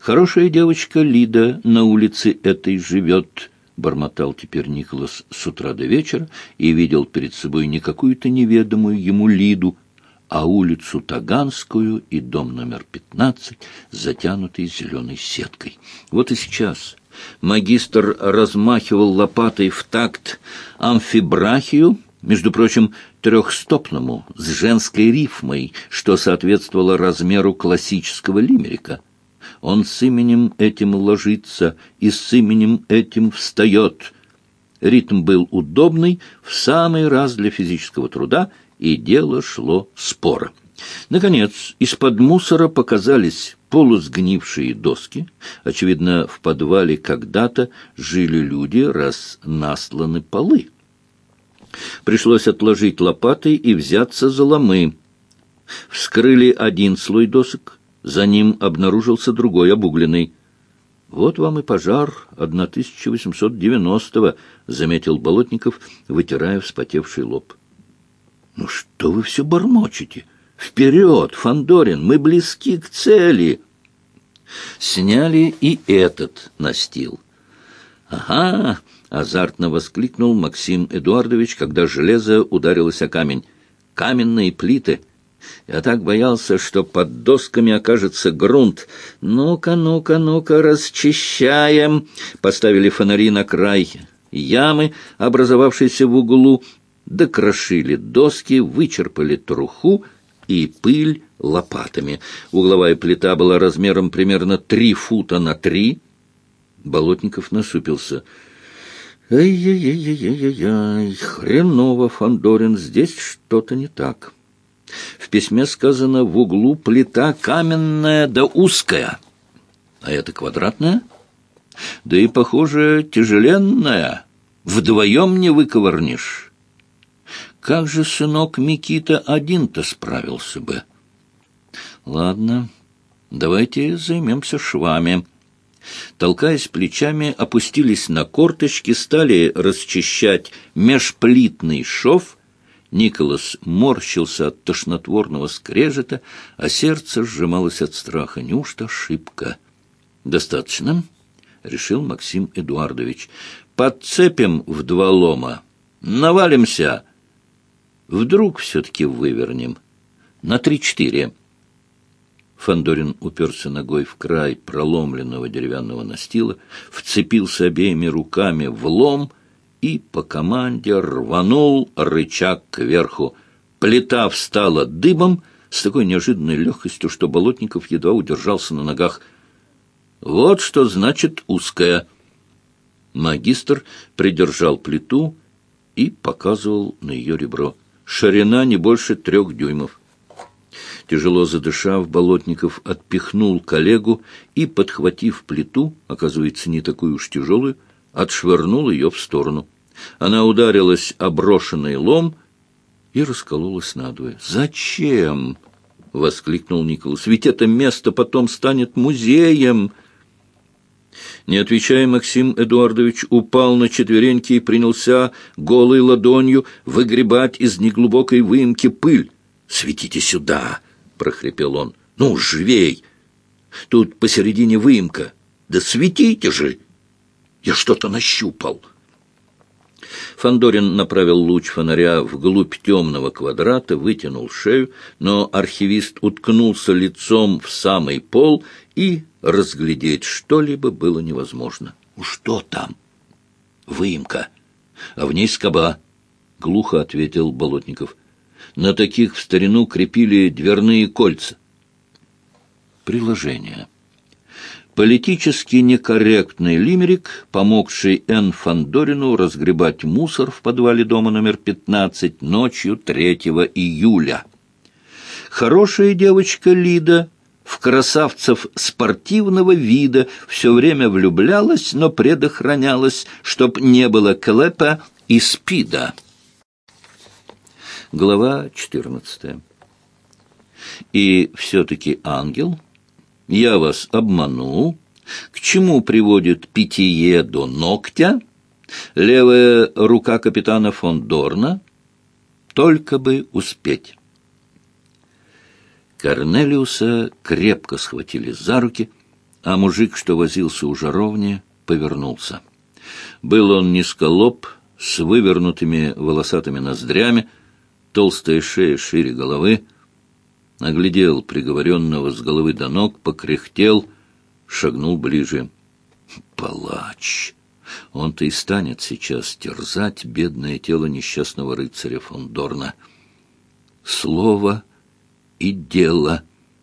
Хорошая девочка Лида на улице этой живет, — бормотал теперь Николас с утра до вечера и видел перед собой не какую-то неведомую ему Лиду, а улицу Таганскую и дом номер пятнадцать, затянутый зеленой сеткой. Вот и сейчас магистр размахивал лопатой в такт амфибрахию, между прочим, трехстопному, с женской рифмой, что соответствовало размеру классического лимерика. Он с именем этим ложится и с именем этим встает. Ритм был удобный, в самый раз для физического труда, и дело шло споро. Наконец, из-под мусора показались полусгнившие доски. Очевидно, в подвале когда-то жили люди, раз насланы полы. Пришлось отложить лопаты и взяться за ломы. Вскрыли один слой досок, за ним обнаружился другой, обугленный. «Вот вам и пожар 1890-го», — заметил Болотников, вытирая вспотевший лоб. «Ну что вы все бормочете? Вперед, Фандорин, мы близки к цели!» Сняли и этот настил. «Ага!» — азартно воскликнул Максим Эдуардович, когда железо ударилось о камень. «Каменные плиты!» Я так боялся, что под досками окажется грунт. Ну-ка, ну-ка, ну-ка, расчищаем. Поставили фонари на край ямы, образовавшейся в углу, докрошили доски, вычерпали труху и пыль лопатами. Угловая плита была размером примерно три фута на три. Болотников насупился. «Ай-яй-яй-яй-яй-яй, хреново, Фандорин, здесь что-то не так». В письме сказано «в углу плита каменная да узкая». А это квадратная? Да и, похоже, тяжеленная. Вдвоем не выковырнешь. Как же сынок Микита один-то справился бы? Ладно, давайте займемся швами. Толкаясь плечами, опустились на корточки, стали расчищать межплитный шов. Николас морщился от тошнотворного скрежета, а сердце сжималось от страха. Неужто ошибка? «Достаточно?» — решил Максим Эдуардович. «Подцепим в два лома. Навалимся!» Вдруг все-таки вывернем. На три-четыре. Фандорин уперся ногой в край проломленного деревянного настила, вцепился обеими руками в лом и по команде рванул рычаг кверху. Плита встала дыбом с такой неожиданной легкостью, что Болотников едва удержался на ногах. Вот что значит узкая. Магистр придержал плиту и показывал на ее ребро ширина не больше трех дюймов. Тяжело задышав, Болотников отпихнул коллегу и, подхватив плиту, оказывается, не такую уж тяжелую, отшвырнул ее в сторону. Она ударилась о брошенный лом и раскололась надвое. «Зачем?» — воскликнул Николас. «Ведь это место потом станет музеем!» Не отвечая, Максим Эдуардович упал на четвереньки и принялся голой ладонью выгребать из неглубокой выемки пыль. «Светите сюда!» — прохрипел он. «Ну, живей! Тут посередине выемка. Да светите же! Я что-то нащупал!» Фандорин направил луч фонаря вглубь темного квадрата, вытянул шею, но архивист уткнулся лицом в самый пол и разглядеть что-либо было невозможно. «Ну «Что там?» «Выемка, а в ней скоба», — глухо ответил Болотников. «На таких в старину крепили дверные кольца». Приложение. Политически некорректный лимерик, помогший Н. Фандорину разгребать мусор в подвале дома номер 15 ночью 3 июля. Хорошая девочка Лида в красавцев спортивного вида все время влюблялась, но предохранялась, чтоб не было клепа и спида. Глава 14. И все-таки ангел, я вас обманул, к чему приводит питье до ногтя, левая рука капитана фон Дорна, только бы успеть. Корнелиуса крепко схватили за руки. А мужик, что возился у жаровни, повернулся. Был он низколоб, с вывернутыми волосатыми ноздрями, толстая шея шире головы, оглядел приговоренного с головы до ног, покряхтел, шагнул ближе. Палач! Он-то и станет сейчас терзать бедное тело несчастного рыцаря фон Дорна. Слово и дело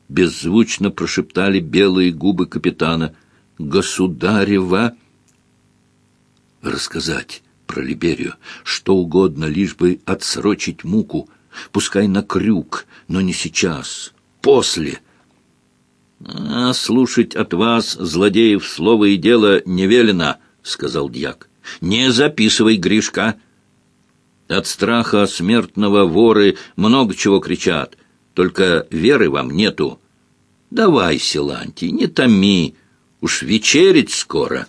беззвучно прошептали белые губы капитана. «Государева!» Рассказать про Либерию что угодно, лишь бы отсрочить муку, пускай на крюк, но не сейчас, после. А слушать от вас, злодеев, слово и дело не велено, — сказал дьяк. Не записывай, Гришка. От страха смертного воры много чего кричат, только веры вам нету. Давай, Силантий, не томи, уж вечерить скоро.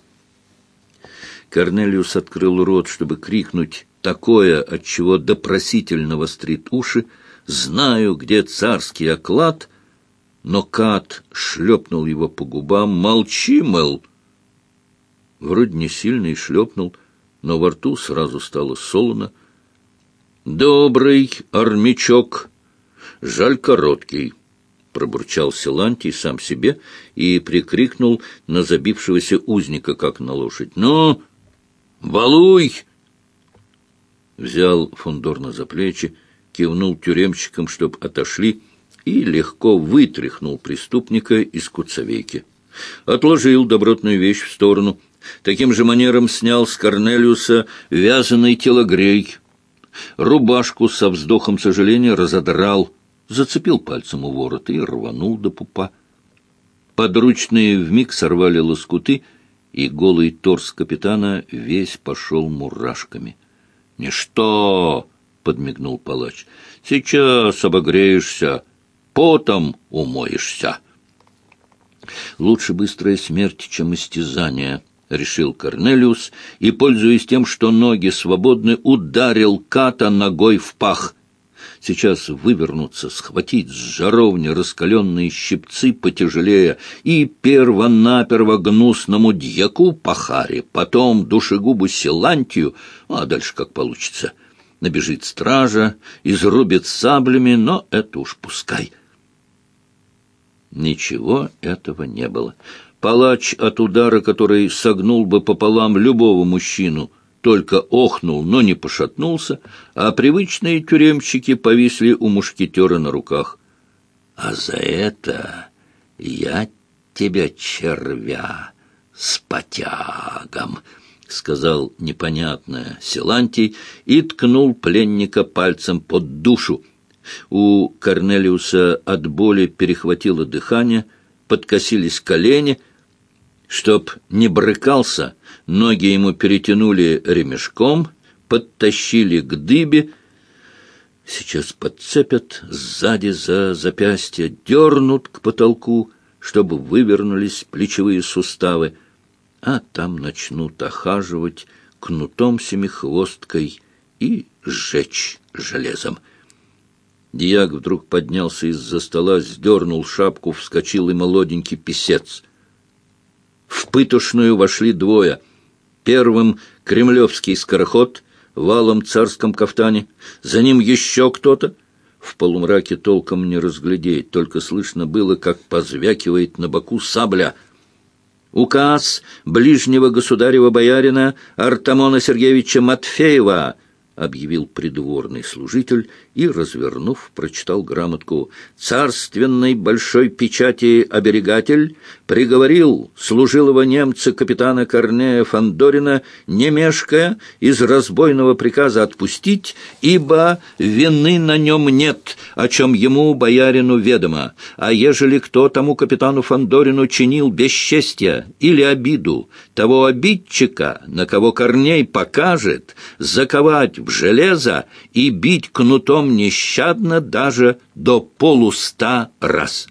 Корнелиус открыл рот, чтобы крикнуть такое, от чего допросительно вострит уши, «Знаю, где царский оклад», но Кат шлепнул его по губам. «Молчи, мол!» Вроде не сильно и шлепнул, но во рту сразу стало солоно. «Добрый армячок! Жаль короткий!» Пробурчал Силантий сам себе и прикрикнул на забившегося узника, как на лошадь. «Ну, валуй!» Взял Фондорна за плечи, кивнул тюремщикам, чтоб отошли, и легко вытряхнул преступника из куцовейки. Отложил добротную вещь в сторону. Таким же манером снял с Корнелиуса вязаный телогрей. Рубашку со вздохом сожаления разодрал, зацепил пальцем у ворота и рванул до пупа. Подручные вмиг сорвали лоскуты, и голый торс капитана весь пошел мурашками. «Ничто!» — подмигнул палач. «Сейчас обогреешься, потом умоешься». «Лучше быстрая смерть, чем истязание», — решил Корнелиус, и, пользуясь тем, что ноги свободны, ударил Ката ногой в пах. Сейчас вывернуться, схватить с жаровни раскаленные щипцы потяжелее и перво-наперво гнусному дьяку пахаре, потом душегубу Силантию, а дальше как получится — набежит стража, изрубит саблями, но это уж пускай. Ничего этого не было. Палач от удара, который согнул бы пополам любого мужчину, только охнул, но не пошатнулся, а привычные тюремщики повисли у мушкетера на руках. «А за это я тебя, червя, с потягом!» — сказал непонятное Силантий и ткнул пленника пальцем под душу. У Корнелиуса от боли перехватило дыхание, подкосились колени. Чтоб не брыкался, ноги ему перетянули ремешком, подтащили к дыбе. Сейчас подцепят сзади за запястье, дернут к потолку, чтобы вывернулись плечевые суставы а там начнут охаживать кнутом семихвосткой и сжечь железом. Диак вдруг поднялся из-за стола, сдернул шапку, вскочил и молоденький писец. В пытошную вошли двое. Первым — кремлевский скороход, валом царском кафтане. За ним еще кто-то. В полумраке толком не разглядеть, только слышно было, как позвякивает на боку сабля — Указ ближнего государева боярина Артамона Сергеевича Матфеева — объявил придворный служитель и, развернув, прочитал грамотку. «Царственной большой печати оберегатель приговорил служилого немца капитана Корнея Фандорина, не мешкая, из разбойного приказа отпустить, ибо вины на нем нет, о чем ему, боярину, ведомо. А ежели кто тому капитану Фандорину чинил бесчестье или обиду, того обидчика, на кого Корней покажет, заковать в железо и бить кнутом нещадно даже до полуста раз.